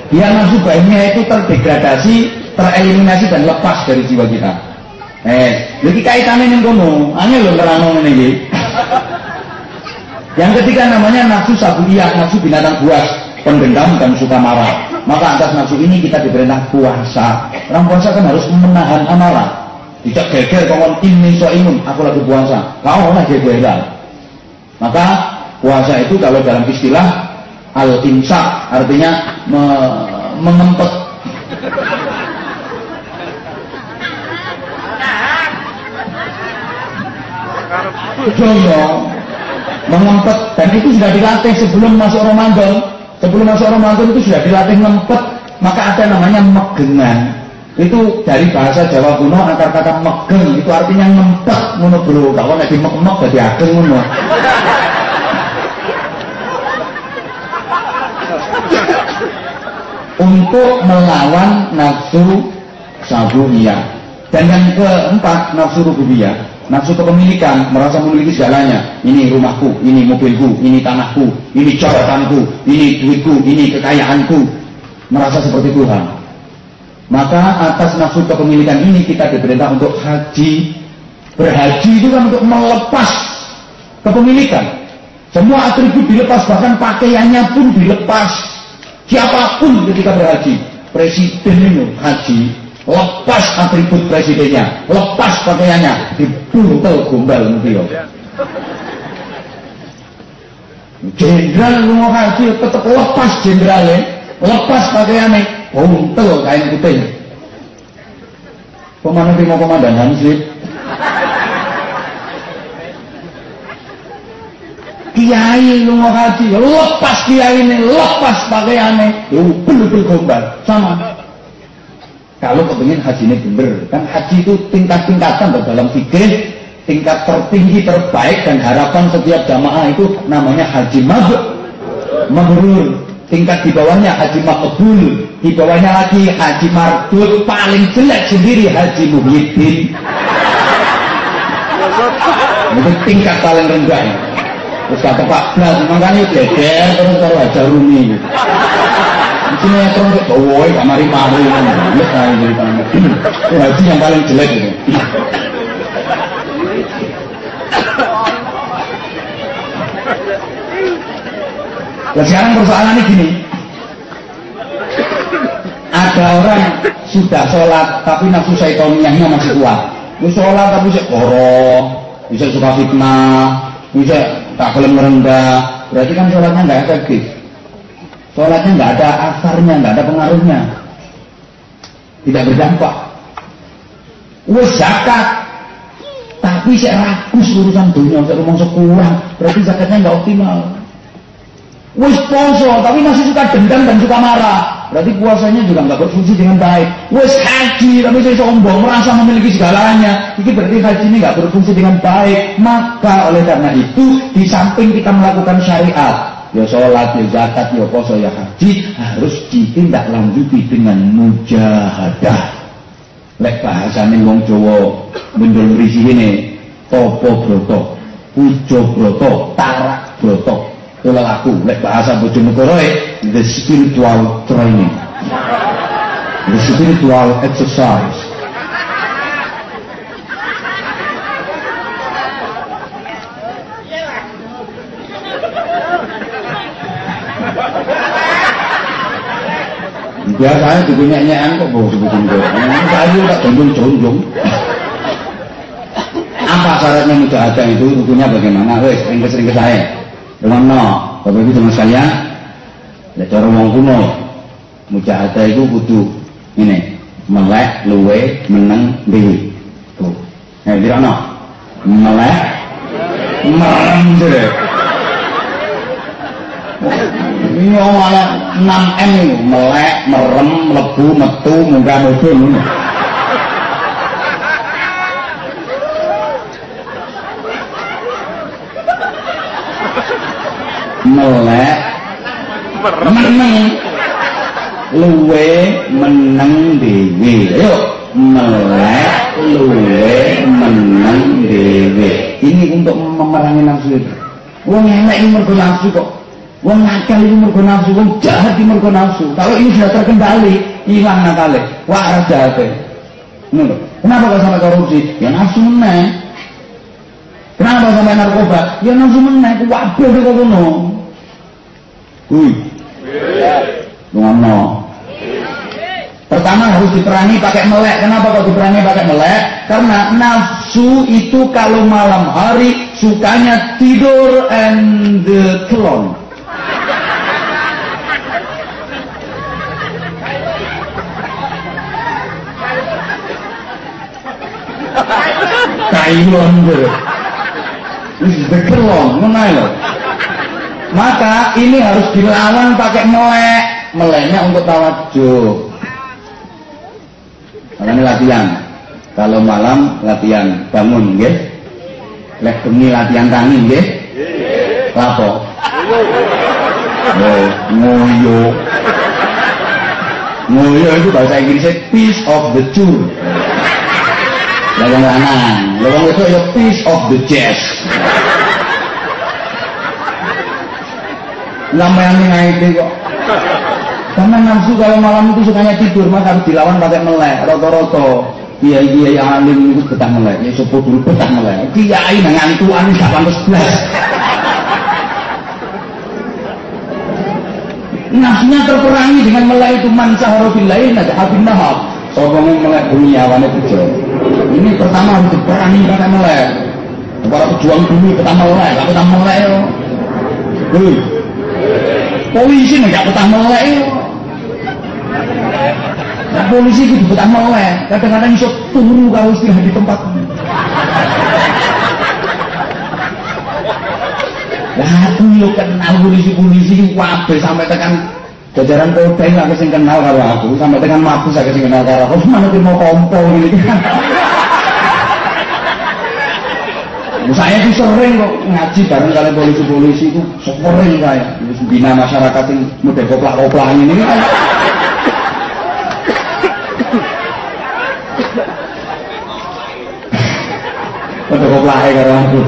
Biar nafsu bahimia itu terdegradasi, tereliminasi dan lepas dari jiwa kita. Eh, lagi kaitannya yang kono, angin loh nerano ini. Yang ketiga namanya nafsu sabuyah, nafsu binatang buas, pendendam dan suka marah. Maka atas nafsu ini kita diperintah puasa. Orang puasa kan harus menahan amarah. Tidak geger kawan ini so imun, aku lagi puasa. Kau lagi geger. Maka puasa itu kalau dalam istilah al-imsak artinya me mengempet Joyo mengempet dan itu sudah dilatih sebelum masuk Ramadan. Sebelum masuk Ramadan itu sudah dilatih ngempet. Maka ada namanya megengan itu dari bahasa Jawa kuno antar kata megeng itu artinya ngempet ngono bro kalau nek dimek-mek jadi ageng ngono untuk melawan nafsu sabuniyah dan yang keempat nafsu rububiyah nafsu kepemilikan, merasa memiliki segalanya. Ini rumahku, ini mobilku, ini tanahku, ini jabatanku, ini duitku, ini kekayaanku. Merasa seperti Tuhan. Maka atas nafsu kepemilikan ini kita diperintah untuk haji. Berhaji itu kan untuk melepas kepemilikan. Semua atribut dilepas, bahkan pakaiannya pun dilepas. Siapa pun ketika berhaji. Presiden itu haji, lepas atribut presidennya, lepas pakaiannya, dibuntel gombal mungkin Jenderal mau haji tetap lepas jenderalnya, lepas pakaiannya, buntel kain putih. Ke mana mau komandan sih? Kiai lu mau haji, lepas kiai ini, lepas pakaiannya, ya bener-bener gombal, sama. Kalau kepingin haji ini bener, kan haji itu tingkat-tingkatan dalam fikih tingkat tertinggi terbaik dan harapan setiap jamaah itu namanya haji mabrur tingkat di bawahnya haji makbul di bawahnya lagi haji mardud paling jelek sendiri haji muhyiddin. Itu tingkat paling rendah. Terus kata Pak Blas makanya geger terus karo aja rumi. Sini ya terus bawa kamari mari itu haji yang paling jelek itu Nah sekarang persoalannya gini, ada orang sudah sholat tapi nafsu syaitoniahnya masih kuat. Lu sholat tapi bisa koro, bisa suka fitnah, bisa tak boleh merendah. Berarti kan sholatnya nggak efektif. Sholatnya nggak ada asarnya, nggak ada pengaruhnya. Tidak berdampak. Wes zakat, tapi saya rakus urusan dunia, saya ngomong sekurang, berarti zakatnya nggak optimal. Wis poso, tapi masih suka dendam dan suka marah. Berarti puasanya juga nggak berfungsi dengan baik. Wis haji, tapi saya sombong, merasa memiliki segalanya. Ini berarti haji ini nggak berfungsi dengan baik. Maka oleh karena itu, di samping kita melakukan syariat, ya sholat, ya zakat, ya poso, ya haji, harus ditindaklanjuti dengan mujahadah. Lek bahasane wong Jawa mendul mrisi ini topo broto, pujo broto, tarak broto Itulah aku, lek bahasa Bojonegoro the spiritual training. The spiritual exercise. Biasanya juga nyanyian kok bawa gue. Saya tak jonjong-jonjong. Apa syaratnya mujahadah itu? Tentunya bagaimana? Wes, ringkes-ringkes saya. Rumono, Bapak Ibu sama saya, ya cara wong kuno, mujahadah itu kudu ini, melek, luwe, meneng, dewi. Tuh. Eh, di mana? Melek, merem deh. Ini malah 6 M ini, melek, merem, lebu, metu, munggah mudun ini. Melek meneng. Luwe meneng dewe ayo melek luwe meneng dewe ini untuk memerangi nafsu itu. Wong elek ini mergo nafsu kok. Wong nakal ini mergo nafsu. Wong jahat ini mergo nafsu. Kalau ini sudah terkendali hilang nakalnya waras jahatnya. Kenapa kau sampai korupsi? Ya nafsu meneng Kenapa sampai narkoba? Ya nafsu meneh, waduh kok ngono. Kuy. Ngono. Pertama harus diperangi pakai melek. Kenapa kok diperangi pakai melek? Karena nafsu itu kalau malam hari sukanya tidur and the kelon. Kailon deh. Ini kelon, ngono maka ini harus dilawan pakai melek. Meleknya untuk tawajuh. Makanya latihan. Kalau malam latihan bangun, nggih. Lek bengi latihan tangi, nggih. Lapo? Oh, ngoyo. Ngoyo itu bahasa Inggrisnya piece of the tune. Lewang lanang, lewang itu ya piece of the jazz. Lambayani ngaiti kok. Karena nafsu kalau malam itu sukanya tidur, maka harus dilawan pakai melek, roto-roto. Iya iya yang alim itu betah melek, ya sopo dulu betah melek. Kiai nang ngantuan gak pantes blas. nafsunya terperangi dengan melek itu man sahara billahi ada abin nahab sokongnya melek bumi awane bejo ini pertama harus diperangi karena melek para pejuang bumi pertama melek gak pertama melek yo polisi nih gak melek nah, polisi itu pertama melek. Kadang-kadang bisa turu kalau istirahat di tempat. Lah aku yo kenal polisi-polisi kabeh sampai tekan jajaran kodeng aku sing kenal karo aku, sampai tekan mabus aku sing kenal karo aku, mana mau kompo ini kan. Saya itu sering kok ngaji bareng kalian polisi-polisi itu sering kayak bina masyarakat yang mudah koplak-koplak ini kan. Mudah koplak karo aku.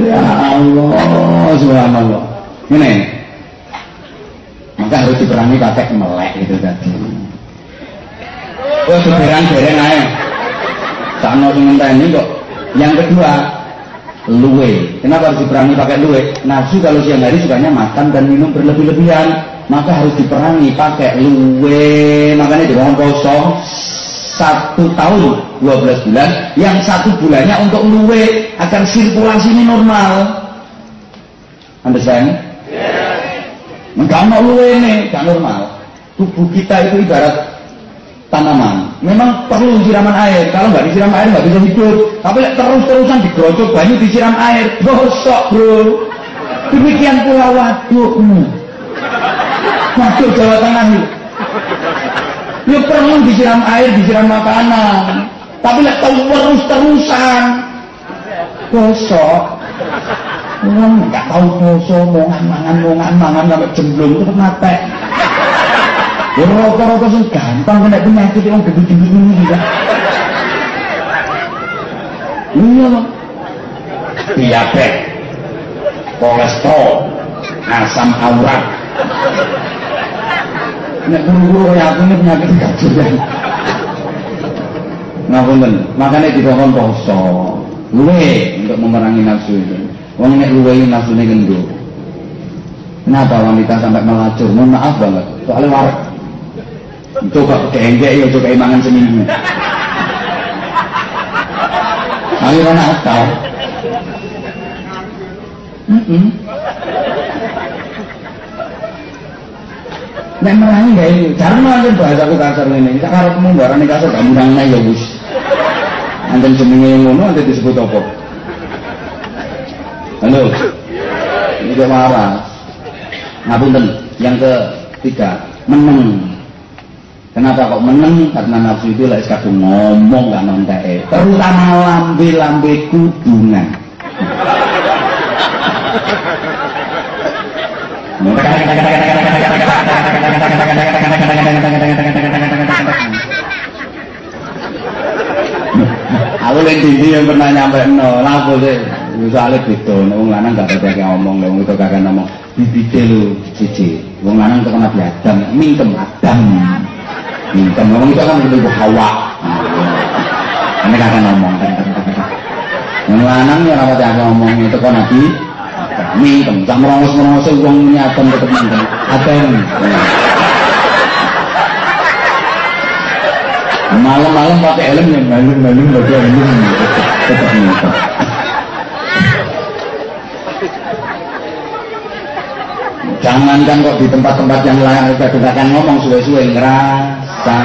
Ya Allah, subhanallah. Ini, maka harus diperangi pakai melek itu tadi. Oh, seberang-berang aja. Sakno sing ini kok. Yang kedua, luwe. Kenapa harus diperangi pakai luwe? Nafsu kalau siang hari sukanya makan dan minum berlebih-lebihan, maka harus diperangi pakai luwe. Makanya di pohon kosong satu tahun 12 bulan yang satu bulannya untuk luwe agar sirkulasi ini normal understand? Yeah. enggak mau luwe ini enggak normal tubuh kita itu ibarat tanaman. Memang perlu siraman air. Kalau nggak disiram air nggak bisa hidup. Tapi terus-terusan digerocok banyak disiram air. Bosok bro. Demikian pula wadukmu. Waduk Jawa Tengah itu Ya perlu disiram air, disiram makanan. Tapi lek terus-terusan. Gosok. Wong enggak tahu poso, mongan mangan mongan mangan sampai jemblung itu mate. Ya rata-rata sing gampang kena penyakit yang gede-gede ini juga. Iya, Bang. Diabetes, kolesterol, asam urat, Nek guru-guru kayak aku ini penyakit ya. Ngapunten, makanya dikongkon poso. Luwe untuk memerangi nafsu itu. Wong nek luwe nafsu ini gendut. Kenapa wanita sampai melacur? Mohon maaf banget. Soalnya warak. Coba enggak ya, coba imangan seminggu. Ayo anak akal. Mm -mm. Nek merangi gak ini, jarang aja bahasa aku kasar ini. Kita karep mu barang kasar gak mudah ya wis. Anten jenenge ngono anten disebut apa? Halo. Ini marah. Ngapunten. Yang ketiga, meneng. Kenapa kok meneng? Karena nafsu itu lah kadung ngomong gak nontek. Terutama lambe-lambe kudungan. Aku lek dindi yang pernah nyampe no, lapo sih. Soalnya gitu, wong lanang gak ada yang ngomong, wong itu kagak ngomong. Bibite lu cici, wong lanang itu kena biadam, mingkem adam. Mingkem, wong itu kan itu hawa. Ini kagak ngomong. Wong lanang ya rapat yang ngomong itu kok nabi mingkem, cak merongos-merongos wong nyatan tetep mingkem. Adem. malam-malam pakai helm yang malam-malam pakai helm tetap minta jangankan kok di tempat-tempat yang lain kita akan ngomong suwe-suwe ngerasa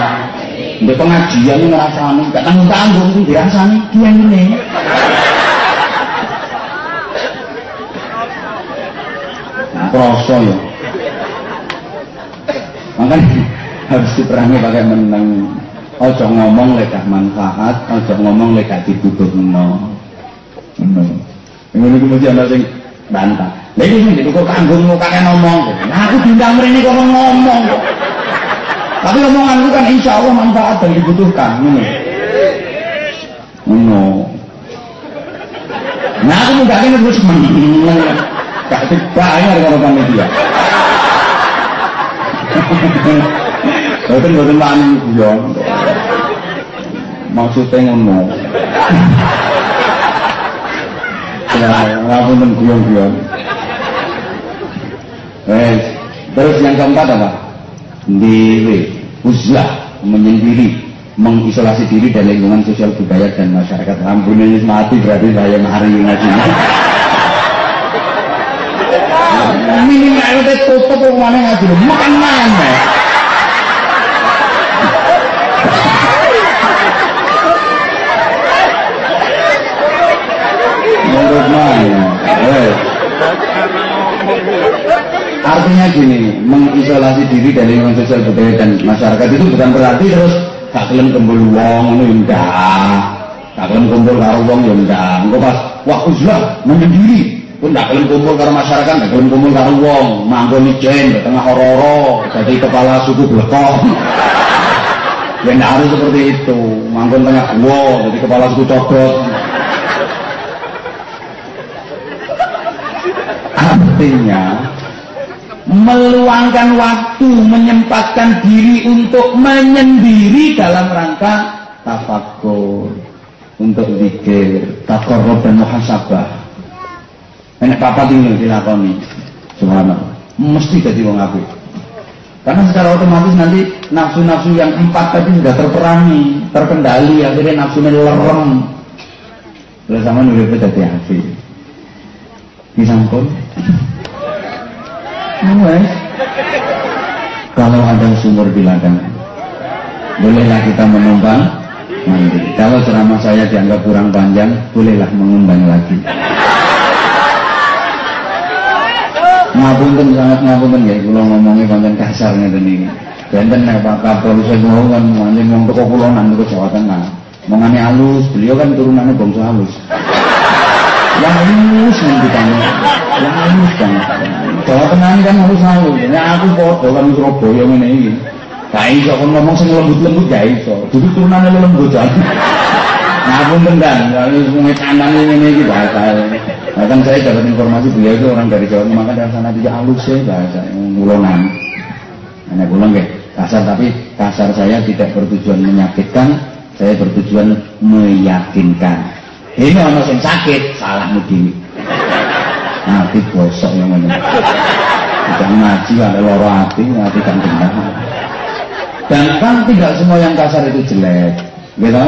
di pengajian ngerasani gak tanggung-tanggung dirasani dia ini nah, kroso ya makanya harus diperangi pakai menang Ojo ngomong lek manfaat, ojo ngomong lek gak dibutuhno. Ngono. Ngono iki mesti ana sing bantah. Iki sing kok kanggungmu kakek ngomong. Nah aku diundang mrene kok ngomong kok. Tapi omonganku kan insya Allah manfaat dan dibutuhkan. Ngono. Ngono. Nah aku mudah ini terus. Gak dibayar kalau panitia. Boten boten wani guyon. Maksude ngono. Ya, ngapunten guyon-guyon. Wes, Terus yang keempat apa? Dewe, uzlah, menyendiri, mengisolasi diri dari lingkungan sosial budaya dan masyarakat. Ampun ini mati berarti saya hari ngaji. Minimal itu tutup mana ngaji, makan mana? Menurut mana? Artinya gini, mengisolasi diri dari lingkungan sosial budaya dan masyarakat itu bukan berarti terus gak kelem kumpul wong ya enggak. Gak kelem kumpul karo wong ya enggak. Engko pas wah uzlah menyendiri pun gak kelem kumpul karo masyarakat, gak kelem kumpul karo wong, manggon ijen di tengah hororo, jadi kepala suku blekong. ya enggak harus seperti itu, manggon tengah gua, jadi kepala suku codot. Artinya meluangkan waktu, menyempatkan diri untuk menyendiri dalam rangka tafakur, untuk zikir, takorrob dan muhasabah. Enak apa tinggal dilakoni, subhanallah. Mesti jadi wong apik. Karena secara otomatis nanti nafsu-nafsu yang empat tadi sudah terperangi, terkendali, akhirnya nafsunya lerem. Lalu sama nulis jadi hati. Disangkut. Mulai. Kalau ada sumur di ladang, bolehlah kita menumpang mandi. Kalau ceramah saya dianggap kurang panjang, bolehlah mengundang lagi. Ngapunten sangat ngapunten ya, kalau ngomongnya konten kasar ngeten iki. Benten nek Pak Kapolsek mau kan manjen wong teko kulonan teko Jawa Tengah. Mongane halus, beliau kan turunannya bangsa halus. Yang yang ditanya, yang halus kan. Jawa Tengah ini kan harus halus. Ya aku podo kan Surabaya ngene iki. Gak iso kon ngomong sing lembut-lembut gak iso. Dulu turunannya lembut jan. Ngapun tendang, kalau sungai kanan ini iki bahasa. Bahkan saya dapat informasi beliau itu orang dari Jawa maka dari sana tidak halus ya bahasa ngulonan. Hanya pulang ya kasar tapi kasar saya tidak bertujuan menyakitkan, saya bertujuan meyakinkan. Ini orang yang sakit, salah mudi. Hati bosok yang mana. Tidak ngaji ada loro hati, hati kan benar. Dan kan tidak semua yang kasar itu jelek, gitu?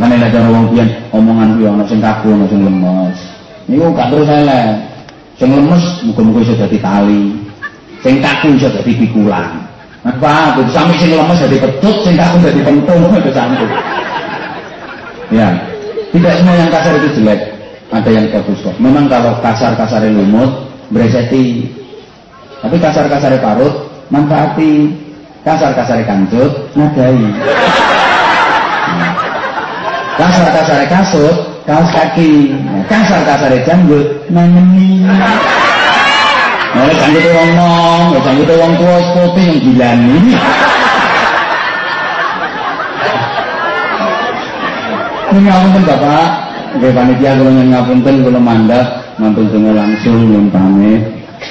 Makanya ada orang biar omongan dia orang sing kaku, orang sing lemes. Ini gak terus elek. Sing lemes, muka-muka bisa jadi tali. Sing kaku bisa jadi pikulan. Apa? Sampai sing lemes jadi pedut, sing kaku jadi pentung, itu sampai. Ya, tidak semua yang kasar itu jelek. Ada yang bagus kok. Memang kalau kasar-kasar lumut, bereseti. Tapi kasar-kasar parut, manfaati. Kasar-kasar kancut, nadai. Kasar-kasar kasut, kaos kaki. Kasar-kasar janggut, nanyemi. Nah, janggut wong nom, janggut wong tua putih yang gila ini. Ini ngapunten Bapak, nggih panitia kula nyuwun ngapunten kula mandhap mantul donga langsung nyuwun pamit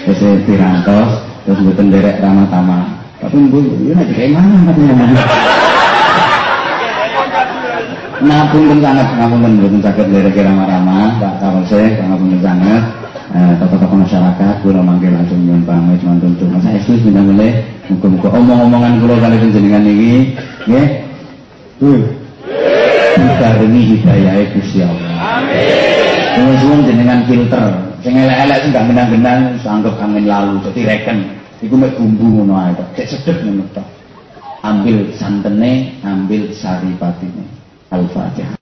terus dirantos terus mboten derek ramah-tamah. Tapi Bu, ini nek kayak mana katanya. Ngapunten sangat ngapunten mboten saged derek ramah-ramah Pak Kapolsek, ngapunten sangat. Eh, tokoh-tokoh masyarakat kula mangke langsung nyuwun pamit mantul donga saestu pindah mulai muga-muga omong-omongan kula kali panjenengan iki nggih. Tuh dibarengi hidayah Gusti Allah. Amin. Suwun jenengan filter. Sing elek-elek sing gak genang-genang anggap angin lalu dadi reken. Iku mek bumbu ngono ae kok. Cek sedep ngono tok. Ambil santene, ambil sari patine. Al-Fatihah.